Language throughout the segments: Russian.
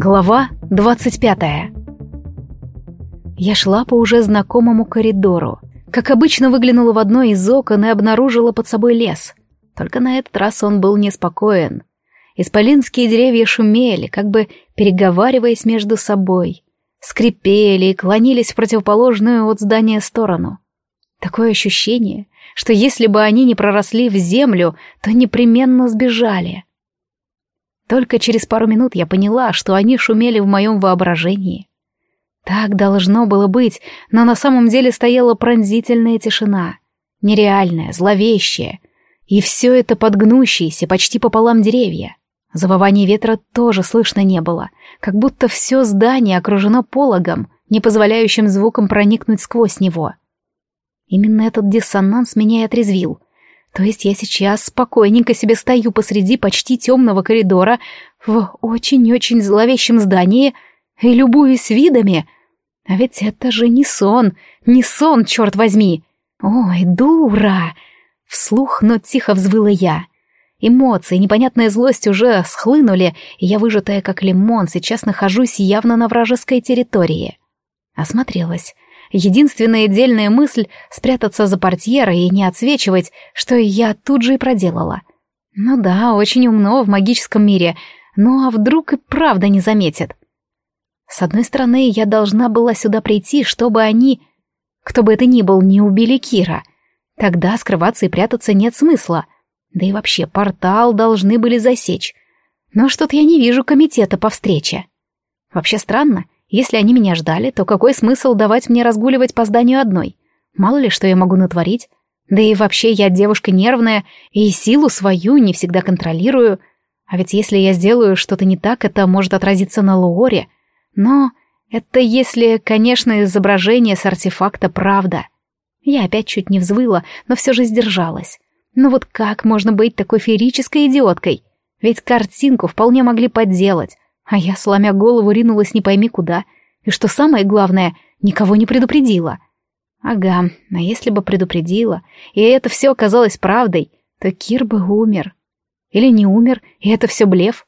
Глава 25 Я шла по уже знакомому коридору. Как обычно, выглянула в одно из окон и обнаружила под собой лес. Только на этот раз он был неспокоен. Исполинские деревья шумели, как бы переговариваясь между собой. Скрипели и клонились в противоположную от здания сторону. Такое ощущение, что если бы они не проросли в землю, то непременно сбежали. Только через пару минут я поняла, что они шумели в моем воображении. Так должно было быть, но на самом деле стояла пронзительная тишина. Нереальная, зловещая. И все это подгнущиеся, почти пополам деревья. Завывания ветра тоже слышно не было, как будто все здание окружено пологом, не позволяющим звукам проникнуть сквозь него. Именно этот диссонанс меня и отрезвил — то есть я сейчас спокойненько себе стою посреди почти темного коридора в очень-очень зловещем здании и любуюсь видами. А ведь это же не сон, не сон, черт возьми. Ой, дура! Вслух, но тихо взвыла я. Эмоции, непонятная злость уже схлынули, и я, выжатая как лимон, сейчас нахожусь явно на вражеской территории. Осмотрелась. Единственная дельная мысль — спрятаться за портьерой и не отсвечивать, что я тут же и проделала. Ну да, очень умно в магическом мире, ну а вдруг и правда не заметят? С одной стороны, я должна была сюда прийти, чтобы они, кто бы это ни был, не убили Кира. Тогда скрываться и прятаться нет смысла. Да и вообще, портал должны были засечь. Но что-то я не вижу комитета по встрече. Вообще странно, если они меня ждали, то какой смысл давать мне разгуливать по зданию одной? Мало ли, что я могу натворить. Да и вообще я девушка нервная, и силу свою не всегда контролирую. А ведь если я сделаю что-то не так, это может отразиться на Луоре. Но это если, конечно, изображение с артефакта правда. Я опять чуть не взвыла, но все же сдержалась. Ну вот как можно быть такой феерической идиоткой? Ведь картинку вполне могли подделать. А я, сломя голову, ринулась не пойми куда. И что самое главное, никого не предупредила. Ага, а если бы предупредила, и это все оказалось правдой, то Кир бы умер. Или не умер, и это все блеф.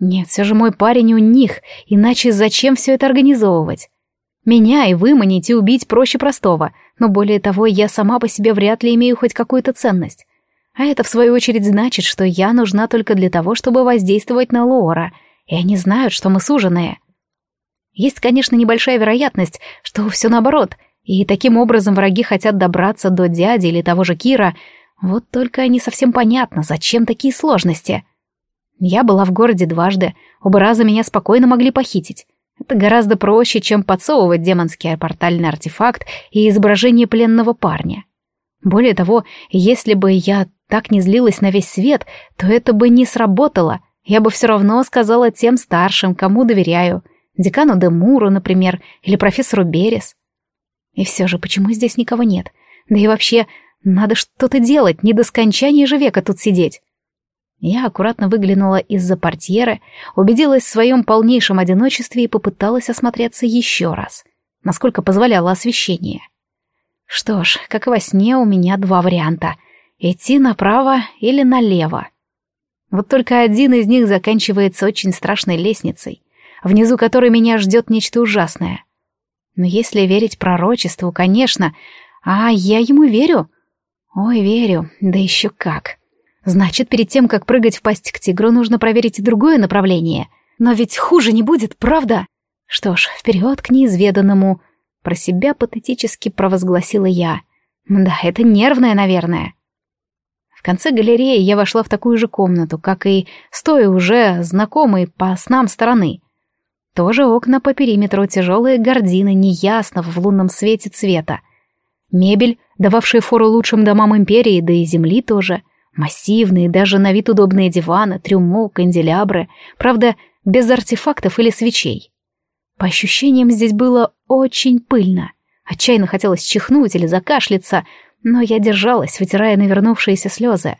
Нет, все же мой парень у них, иначе зачем все это организовывать? Меня и выманить и убить проще простого, но более того, я сама по себе вряд ли имею хоть какую-то ценность. А это, в свою очередь, значит, что я нужна только для того, чтобы воздействовать на Лора — и они знают, что мы суженые. Есть, конечно, небольшая вероятность, что все наоборот, и таким образом враги хотят добраться до дяди или того же Кира, вот только не совсем понятно, зачем такие сложности. Я была в городе дважды, оба раза меня спокойно могли похитить. Это гораздо проще, чем подсовывать демонский портальный артефакт и изображение пленного парня. Более того, если бы я так не злилась на весь свет, то это бы не сработало — я бы все равно сказала тем старшим, кому доверяю. Декану Демуру, например, или профессору Берес. И все же, почему здесь никого нет? Да и вообще, надо что-то делать, не до скончания же века тут сидеть. Я аккуратно выглянула из-за портьеры, убедилась в своем полнейшем одиночестве и попыталась осмотреться еще раз, насколько позволяло освещение. Что ж, как во сне у меня два варианта — идти направо или налево. Вот только один из них заканчивается очень страшной лестницей, внизу которой меня ждет нечто ужасное. Но если верить пророчеству, конечно, а я ему верю. Ой, верю, да еще как. Значит, перед тем, как прыгать в пасть к тигру, нужно проверить и другое направление. Но ведь хуже не будет, правда? Что ж, вперед к неизведанному. Про себя патетически провозгласила я. Да, это нервное, наверное конце галереи я вошла в такую же комнату, как и стоя уже знакомой по снам стороны. Тоже окна по периметру, тяжелые гардины, неясного в лунном свете цвета. Мебель, дававшая фору лучшим домам империи, да и земли тоже. Массивные, даже на вид удобные диваны, трюмо, канделябры. Правда, без артефактов или свечей. По ощущениям, здесь было очень пыльно. Отчаянно хотелось чихнуть или закашляться, но я держалась, вытирая навернувшиеся слезы.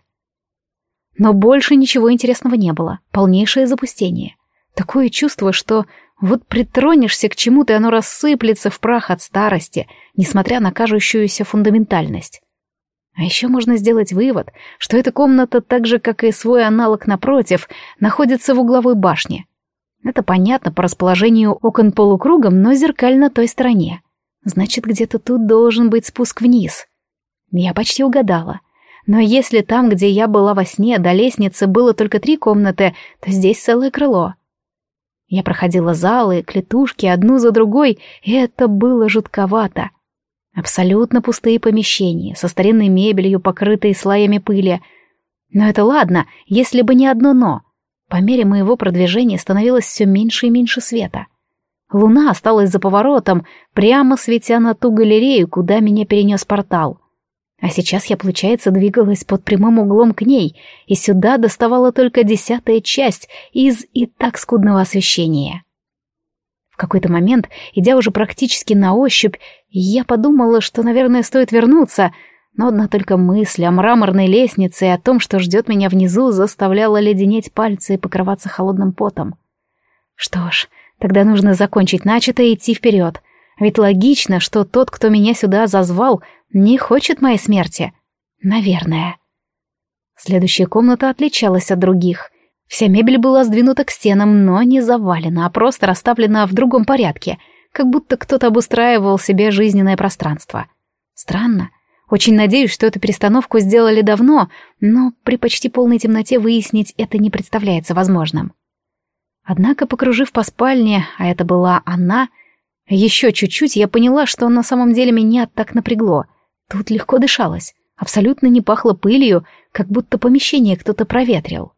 Но больше ничего интересного не было, полнейшее запустение. Такое чувство, что вот притронешься к чему-то, и оно рассыплется в прах от старости, несмотря на кажущуюся фундаментальность. А еще можно сделать вывод, что эта комната, так же, как и свой аналог напротив, находится в угловой башне. Это понятно по расположению окон полукругом, но зеркаль на той стороне. Значит, где-то тут должен быть спуск вниз. Я почти угадала. Но если там, где я была во сне, до лестницы было только три комнаты, то здесь целое крыло. Я проходила залы, клетушки одну за другой, и это было жутковато. Абсолютно пустые помещения, со старинной мебелью, покрытые слоями пыли. Но это ладно, если бы не одно «но». По мере моего продвижения становилось все меньше и меньше света. Луна осталась за поворотом, прямо светя на ту галерею, куда меня перенес портал. А сейчас я, получается, двигалась под прямым углом к ней, и сюда доставала только десятая часть из и так скудного освещения. В какой-то момент, идя уже практически на ощупь, я подумала, что, наверное, стоит вернуться, но одна только мысль о мраморной лестнице и о том, что ждет меня внизу, заставляла леденеть пальцы и покрываться холодным потом. Что ж, тогда нужно закончить начатое и идти вперед. Ведь логично, что тот, кто меня сюда зазвал, не хочет моей смерти. Наверное. Следующая комната отличалась от других. Вся мебель была сдвинута к стенам, но не завалена, а просто расставлена в другом порядке, как будто кто-то обустраивал себе жизненное пространство. Странно. Очень надеюсь, что эту перестановку сделали давно, но при почти полной темноте выяснить это не представляется возможным. Однако, покружив по спальне, а это была она, еще чуть-чуть я поняла, что на самом деле меня так напрягло — Тут легко дышалось, абсолютно не пахло пылью, как будто помещение кто-то проветрил.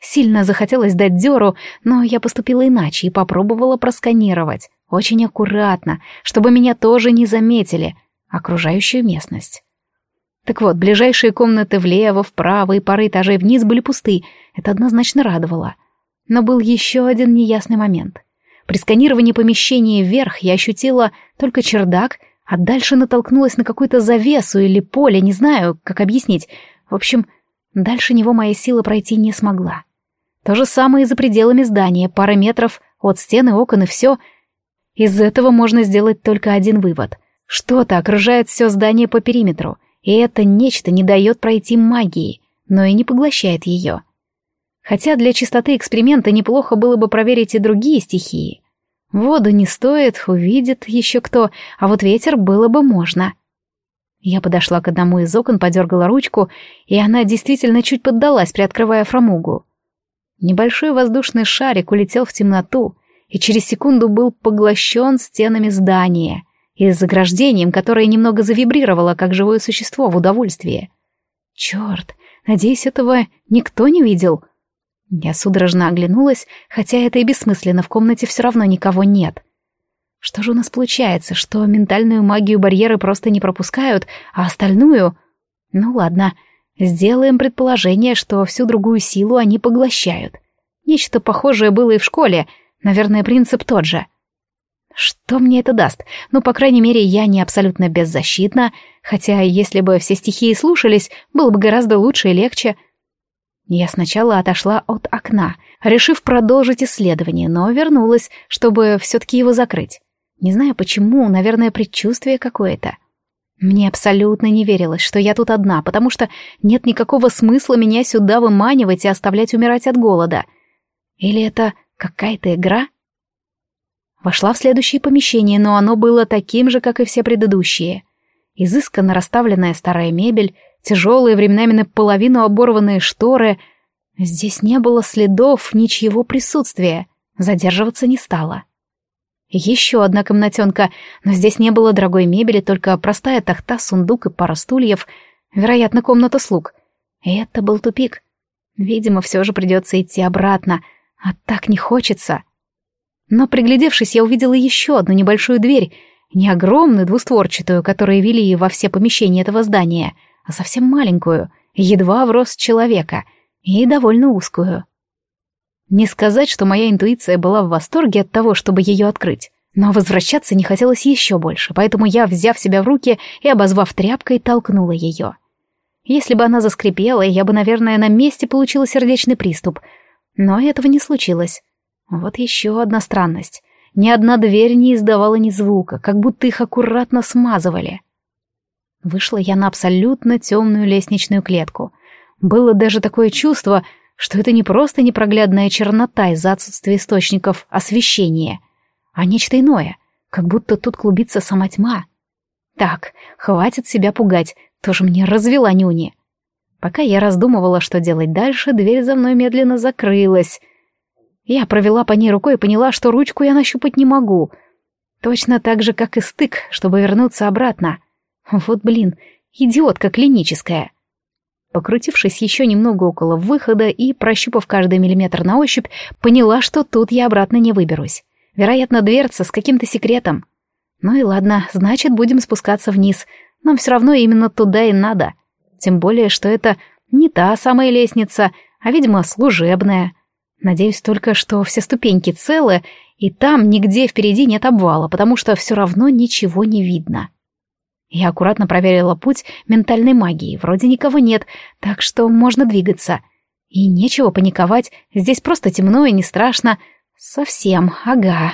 Сильно захотелось дать дёру, но я поступила иначе и попробовала просканировать, очень аккуратно, чтобы меня тоже не заметили, окружающую местность. Так вот, ближайшие комнаты влево, вправо и пары этажей вниз были пусты, это однозначно радовало. Но был еще один неясный момент. При сканировании помещения вверх я ощутила только чердак — а дальше натолкнулась на какую-то завесу или поле, не знаю, как объяснить. В общем, дальше него моя сила пройти не смогла. То же самое и за пределами здания, пара метров от стены, окон и все. Из этого можно сделать только один вывод. Что-то окружает все здание по периметру, и это нечто не дает пройти магии, но и не поглощает ее. Хотя для чистоты эксперимента неплохо было бы проверить и другие стихии. Воду не стоит, увидит еще кто, а вот ветер было бы можно. Я подошла к одному из окон, подергала ручку, и она действительно чуть поддалась, приоткрывая фрамугу. Небольшой воздушный шарик улетел в темноту и через секунду был поглощен стенами здания и заграждением, которое немного завибрировало, как живое существо в удовольствии. Черт, надеюсь, этого никто не видел — я судорожно оглянулась, хотя это и бессмысленно, в комнате все равно никого нет. Что же у нас получается, что ментальную магию барьеры просто не пропускают, а остальную... Ну ладно, сделаем предположение, что всю другую силу они поглощают. Нечто похожее было и в школе, наверное, принцип тот же. Что мне это даст? Ну, по крайней мере, я не абсолютно беззащитна, хотя если бы все стихии слушались, было бы гораздо лучше и легче — я сначала отошла от окна, решив продолжить исследование, но вернулась, чтобы все-таки его закрыть. Не знаю почему, наверное, предчувствие какое-то. Мне абсолютно не верилось, что я тут одна, потому что нет никакого смысла меня сюда выманивать и оставлять умирать от голода. Или это какая-то игра? Вошла в следующее помещение, но оно было таким же, как и все предыдущие. Изысканно расставленная старая мебель, тяжелые, временами наполовину оборванные шторы. Здесь не было следов ничьего присутствия, задерживаться не стало. Еще одна комнатенка, но здесь не было дорогой мебели, только простая тахта, сундук и пара стульев, вероятно, комната слуг. И это был тупик. Видимо, все же придется идти обратно, а так не хочется. Но, приглядевшись, я увидела еще одну небольшую дверь, не огромную двустворчатую, которые вели во все помещения этого здания — а совсем маленькую, едва в рост человека, и довольно узкую. Не сказать, что моя интуиция была в восторге от того, чтобы ее открыть, но возвращаться не хотелось еще больше, поэтому я, взяв себя в руки и обозвав тряпкой, толкнула ее. Если бы она заскрипела, я бы, наверное, на месте получила сердечный приступ, но этого не случилось. Вот еще одна странность. Ни одна дверь не издавала ни звука, как будто их аккуратно смазывали. Вышла я на абсолютно темную лестничную клетку. Было даже такое чувство, что это не просто непроглядная чернота из-за отсутствия источников освещения, а нечто иное, как будто тут клубится сама тьма. Так, хватит себя пугать, тоже мне развела нюни. Пока я раздумывала, что делать дальше, дверь за мной медленно закрылась. Я провела по ней рукой и поняла, что ручку я нащупать не могу. Точно так же, как и стык, чтобы вернуться обратно. Вот блин, идиотка клиническая. Покрутившись еще немного около выхода и прощупав каждый миллиметр на ощупь, поняла, что тут я обратно не выберусь. Вероятно, дверца с каким-то секретом. Ну и ладно, значит, будем спускаться вниз. Нам все равно именно туда и надо. Тем более, что это не та самая лестница, а, видимо, служебная. Надеюсь только, что все ступеньки целы, и там нигде впереди нет обвала, потому что все равно ничего не видно. Я аккуратно проверила путь ментальной магии. Вроде никого нет, так что можно двигаться. И нечего паниковать, здесь просто темно и не страшно. Совсем, ага.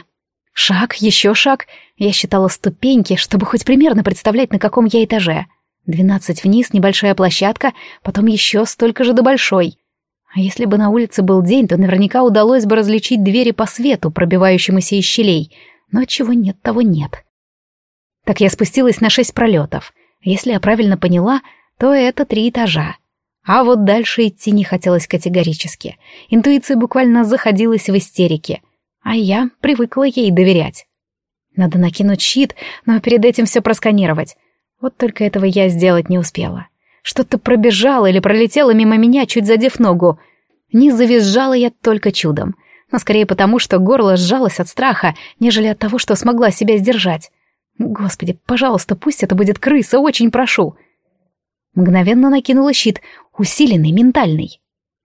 Шаг, еще шаг. Я считала ступеньки, чтобы хоть примерно представлять, на каком я этаже. Двенадцать вниз, небольшая площадка, потом еще столько же до большой. А если бы на улице был день, то наверняка удалось бы различить двери по свету, пробивающемуся из щелей. Но чего нет, того нет. Так я спустилась на шесть пролетов. Если я правильно поняла, то это три этажа. А вот дальше идти не хотелось категорически. Интуиция буквально заходилась в истерике. А я привыкла ей доверять. Надо накинуть щит, но перед этим все просканировать. Вот только этого я сделать не успела. Что-то пробежало или пролетело мимо меня, чуть задев ногу. Не завизжала я только чудом. Но скорее потому, что горло сжалось от страха, нежели от того, что смогла себя сдержать. Господи, пожалуйста, пусть это будет крыса, очень прошу. Мгновенно накинула щит, усиленный, ментальный.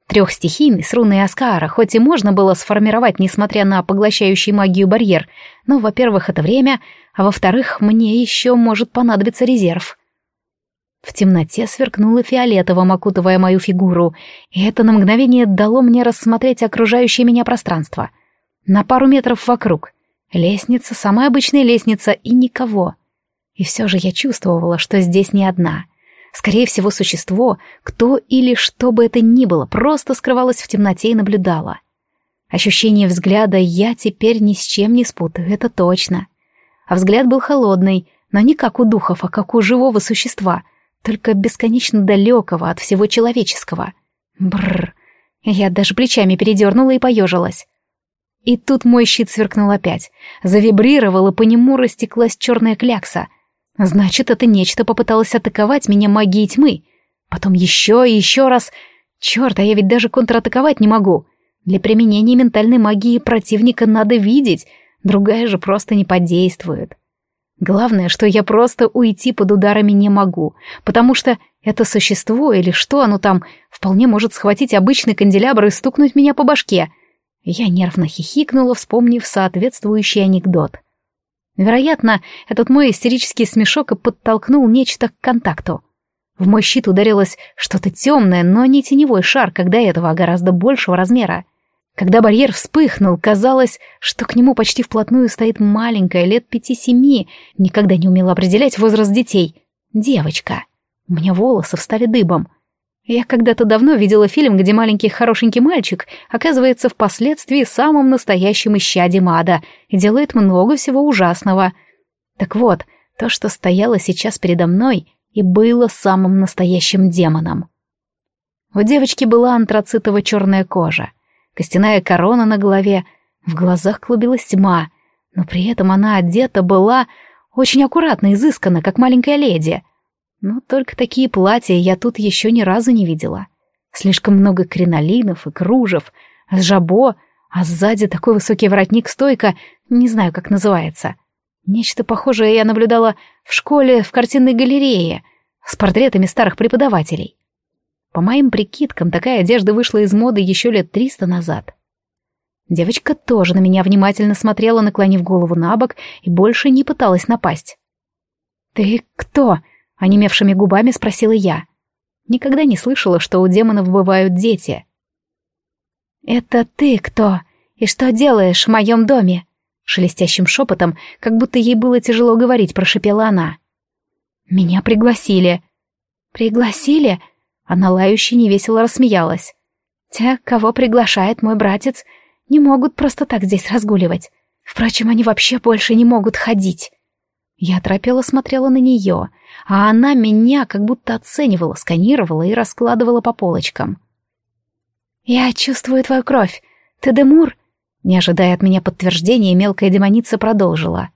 Трехстихийный с руной Аскара, хоть и можно было сформировать, несмотря на поглощающий магию барьер, но, во-первых, это время, а во-вторых, мне еще может понадобиться резерв. В темноте сверкнуло фиолетовым, окутывая мою фигуру, и это на мгновение дало мне рассмотреть окружающее меня пространство. На пару метров вокруг. Лестница, самая обычная лестница, и никого. И все же я чувствовала, что здесь не одна. Скорее всего, существо, кто или что бы это ни было, просто скрывалось в темноте и наблюдало. Ощущение взгляда я теперь ни с чем не спутаю, это точно. А взгляд был холодный, но не как у духов, а как у живого существа, только бесконечно далекого от всего человеческого. Бррр. Я даже плечами передернула и поежилась. И тут мой щит сверкнул опять. Завибрировал, и по нему растеклась черная клякса. Значит, это нечто попыталось атаковать меня магией тьмы. Потом еще и еще раз. Черт, а я ведь даже контратаковать не могу. Для применения ментальной магии противника надо видеть, другая же просто не подействует. Главное, что я просто уйти под ударами не могу, потому что это существо или что оно там вполне может схватить обычный канделябр и стукнуть меня по башке — я нервно хихикнула, вспомнив соответствующий анекдот. Вероятно, этот мой истерический смешок и подтолкнул нечто к контакту. В мой щит ударилось что-то темное, но не теневой шар, когда этого, а гораздо большего размера. Когда барьер вспыхнул, казалось, что к нему почти вплотную стоит маленькая, лет пяти-семи, никогда не умела определять возраст детей. Девочка. У меня волосы встали дыбом — я когда-то давно видела фильм, где маленький хорошенький мальчик оказывается впоследствии самым настоящим исчадием ада и делает много всего ужасного. Так вот, то, что стояло сейчас передо мной, и было самым настоящим демоном. У девочки была антрацитово-черная кожа, костяная корона на голове, в глазах клубилась тьма, но при этом она одета была очень аккуратно, изысканно, как маленькая леди — но только такие платья я тут еще ни разу не видела. Слишком много кринолинов и кружев, жабо, а сзади такой высокий воротник-стойка, не знаю, как называется. Нечто похожее я наблюдала в школе в картинной галерее с портретами старых преподавателей. По моим прикидкам, такая одежда вышла из моды еще лет триста назад. Девочка тоже на меня внимательно смотрела, наклонив голову на бок, и больше не пыталась напасть. «Ты кто?» Онемевшими губами спросила я. Никогда не слышала, что у демонов бывают дети. «Это ты кто? И что делаешь в моем доме?» Шелестящим шепотом, как будто ей было тяжело говорить, прошепела она. «Меня пригласили». «Пригласили?» Она лающе невесело рассмеялась. Те, кого приглашает мой братец, не могут просто так здесь разгуливать. Впрочем, они вообще больше не могут ходить. Я торопела смотрела на нее, а она меня как будто оценивала, сканировала и раскладывала по полочкам. «Я чувствую твою кровь. Ты Демур?» Не ожидая от меня подтверждения, мелкая демоница продолжила.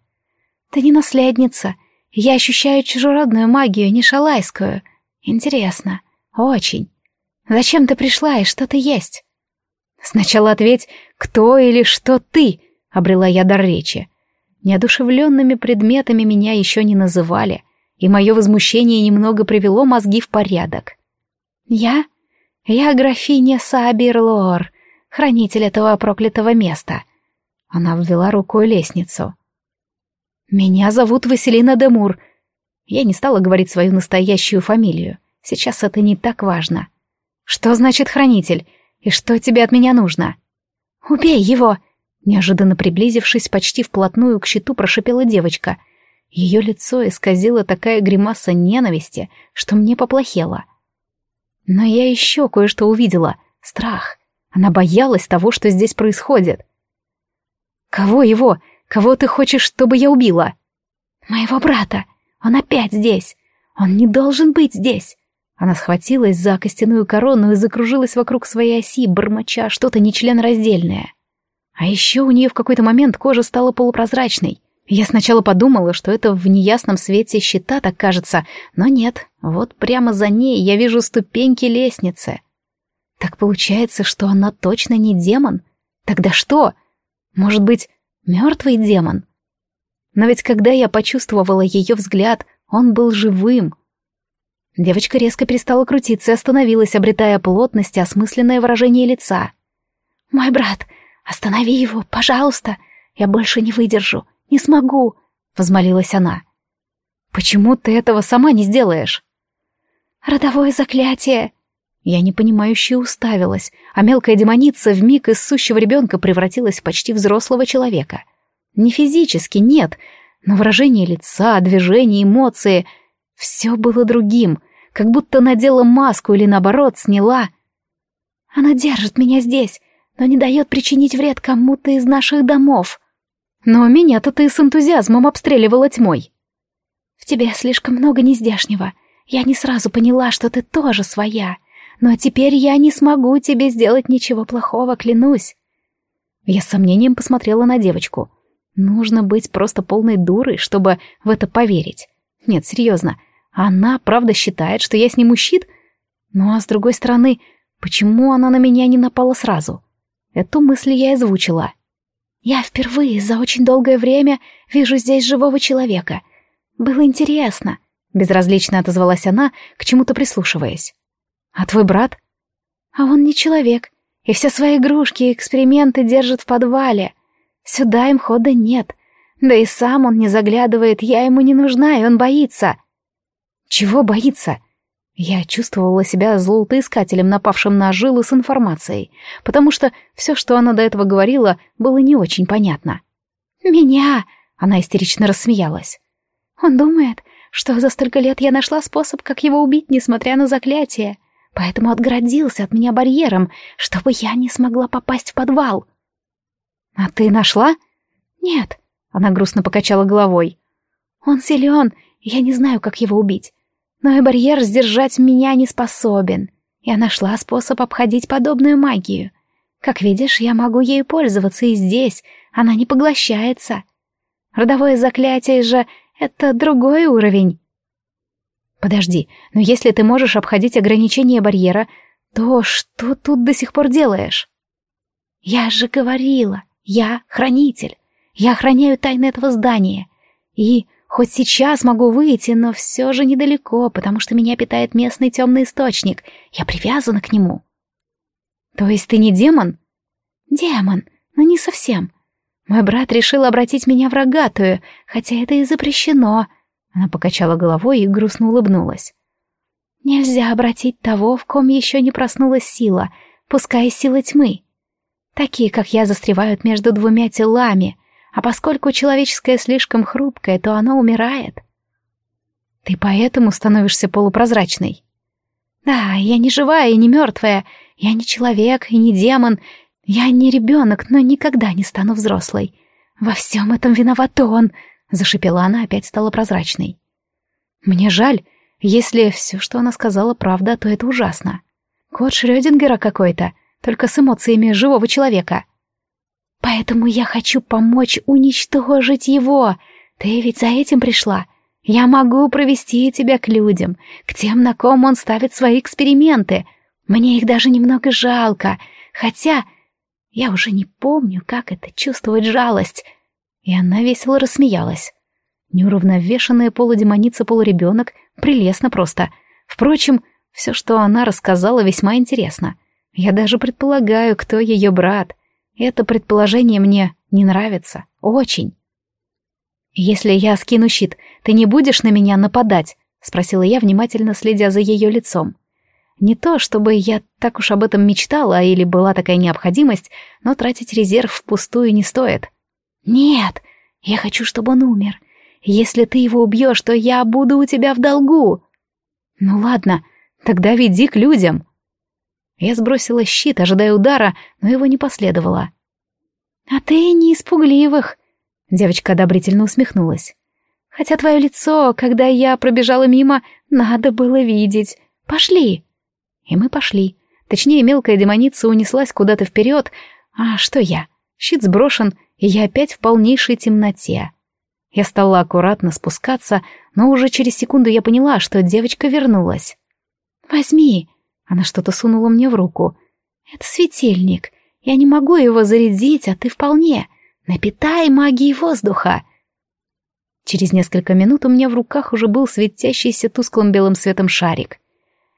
«Ты не наследница. Я ощущаю чужеродную магию, не шалайскую. Интересно. Очень. Зачем ты пришла и что ты есть?» «Сначала ответь, кто или что ты?» — обрела я дар речи. Неодушевленными предметами меня еще не называли, и мое возмущение немного привело мозги в порядок. «Я? Я графиня Сабирлор, хранитель этого проклятого места». Она ввела рукой лестницу. «Меня зовут Василина Демур». Я не стала говорить свою настоящую фамилию. Сейчас это не так важно. «Что значит хранитель? И что тебе от меня нужно?» «Убей его!» Неожиданно приблизившись почти вплотную к щиту, прошипела девочка. Ее лицо исказило такая гримаса ненависти, что мне поплохело. Но я еще кое-что увидела. Страх. Она боялась того, что здесь происходит. «Кого его? Кого ты хочешь, чтобы я убила?» «Моего брата. Он опять здесь. Он не должен быть здесь». Она схватилась за костяную корону и закружилась вокруг своей оси, бормоча что-то нечленораздельное. А еще у нее в какой-то момент кожа стала полупрозрачной. Я сначала подумала, что это в неясном свете щита так кажется, но нет, вот прямо за ней я вижу ступеньки лестницы. Так получается, что она точно не демон? Тогда что? Может быть, мертвый демон? Но ведь когда я почувствовала ее взгляд, он был живым. Девочка резко перестала крутиться и остановилась, обретая плотность и осмысленное выражение лица. «Мой брат, «Останови его, пожалуйста! Я больше не выдержу, не смогу!» — возмолилась она. «Почему ты этого сама не сделаешь?» «Родовое заклятие!» Я непонимающе уставилась, а мелкая демоница вмиг из сущего ребенка превратилась в почти взрослого человека. Не физически, нет, но выражение лица, движения, эмоции — все было другим, как будто надела маску или, наоборот, сняла. «Она держит меня здесь, но не дает причинить вред кому-то из наших домов. Но меня-то ты с энтузиазмом обстреливала тьмой. В тебе слишком много нездешнего. Я не сразу поняла, что ты тоже своя. Но теперь я не смогу тебе сделать ничего плохого, клянусь. Я с сомнением посмотрела на девочку. Нужно быть просто полной дурой, чтобы в это поверить. Нет, серьезно. Она правда считает, что я сниму щит? Ну а с другой стороны, почему она на меня не напала сразу? Эту мысль я озвучила. «Я впервые за очень долгое время вижу здесь живого человека. Было интересно», — безразлично отозвалась она, к чему-то прислушиваясь. «А твой брат?» «А он не человек, и все свои игрушки и эксперименты держит в подвале. Сюда им хода нет. Да и сам он не заглядывает, я ему не нужна, и он боится». «Чего боится?» Я чувствовала себя золотоискателем, напавшим на жилу с информацией, потому что все, что она до этого говорила, было не очень понятно. «Меня!» — она истерично рассмеялась. «Он думает, что за столько лет я нашла способ, как его убить, несмотря на заклятие, поэтому отгородился от меня барьером, чтобы я не смогла попасть в подвал». «А ты нашла?» «Нет», — она грустно покачала головой. «Он силен, я не знаю, как его убить но и барьер сдержать меня не способен. Я нашла способ обходить подобную магию. Как видишь, я могу ею пользоваться и здесь, она не поглощается. Родовое заклятие же — это другой уровень. Подожди, но если ты можешь обходить ограничения барьера, то что тут до сих пор делаешь? Я же говорила, я хранитель. Я охраняю тайны этого здания. И Хоть сейчас могу выйти, но все же недалеко, потому что меня питает местный темный источник. Я привязана к нему. То есть ты не демон? Демон, но не совсем. Мой брат решил обратить меня в рогатую, хотя это и запрещено. Она покачала головой и грустно улыбнулась. Нельзя обратить того, в ком еще не проснулась сила, пускай сила тьмы. Такие, как я, застревают между двумя телами — а поскольку человеческое слишком хрупкое, то оно умирает. Ты поэтому становишься полупрозрачной. Да, я не живая и не мертвая, Я не человек и не демон. Я не ребенок, но никогда не стану взрослой. Во всем этом виноват он, — зашипела она, опять стала прозрачной. Мне жаль, если все, что она сказала, правда, то это ужасно. Кот Шрёдингера какой-то, только с эмоциями живого человека. Поэтому я хочу помочь уничтожить его. Ты ведь за этим пришла. Я могу провести тебя к людям, к тем, на ком он ставит свои эксперименты. Мне их даже немного жалко, хотя я уже не помню, как это чувствовать жалость. И она весело рассмеялась. Неуравновешенная полудемоница-полуребенок прелестно просто. Впрочем, все, что она рассказала, весьма интересно. Я даже предполагаю, кто ее брат. Это предположение мне не нравится. Очень. «Если я скину щит, ты не будешь на меня нападать?» — спросила я, внимательно следя за ее лицом. Не то, чтобы я так уж об этом мечтала или была такая необходимость, но тратить резерв впустую не стоит. «Нет, я хочу, чтобы он умер. Если ты его убьешь, то я буду у тебя в долгу». «Ну ладно, тогда веди к людям». Я сбросила щит, ожидая удара, но его не последовало. «А ты не испугливых», — девочка одобрительно усмехнулась. «Хотя твое лицо, когда я пробежала мимо, надо было видеть. Пошли». И мы пошли. Точнее, мелкая демоница унеслась куда-то вперед. А что я? Щит сброшен, и я опять в полнейшей темноте. Я стала аккуратно спускаться, но уже через секунду я поняла, что девочка вернулась. «Возьми!» Она что-то сунула мне в руку. «Это светильник. Я не могу его зарядить, а ты вполне. Напитай магией воздуха!» Через несколько минут у меня в руках уже был светящийся тусклым белым светом шарик.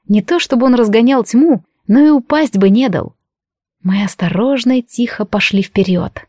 Не то чтобы он разгонял тьму, но и упасть бы не дал. Мы осторожно и тихо пошли вперед.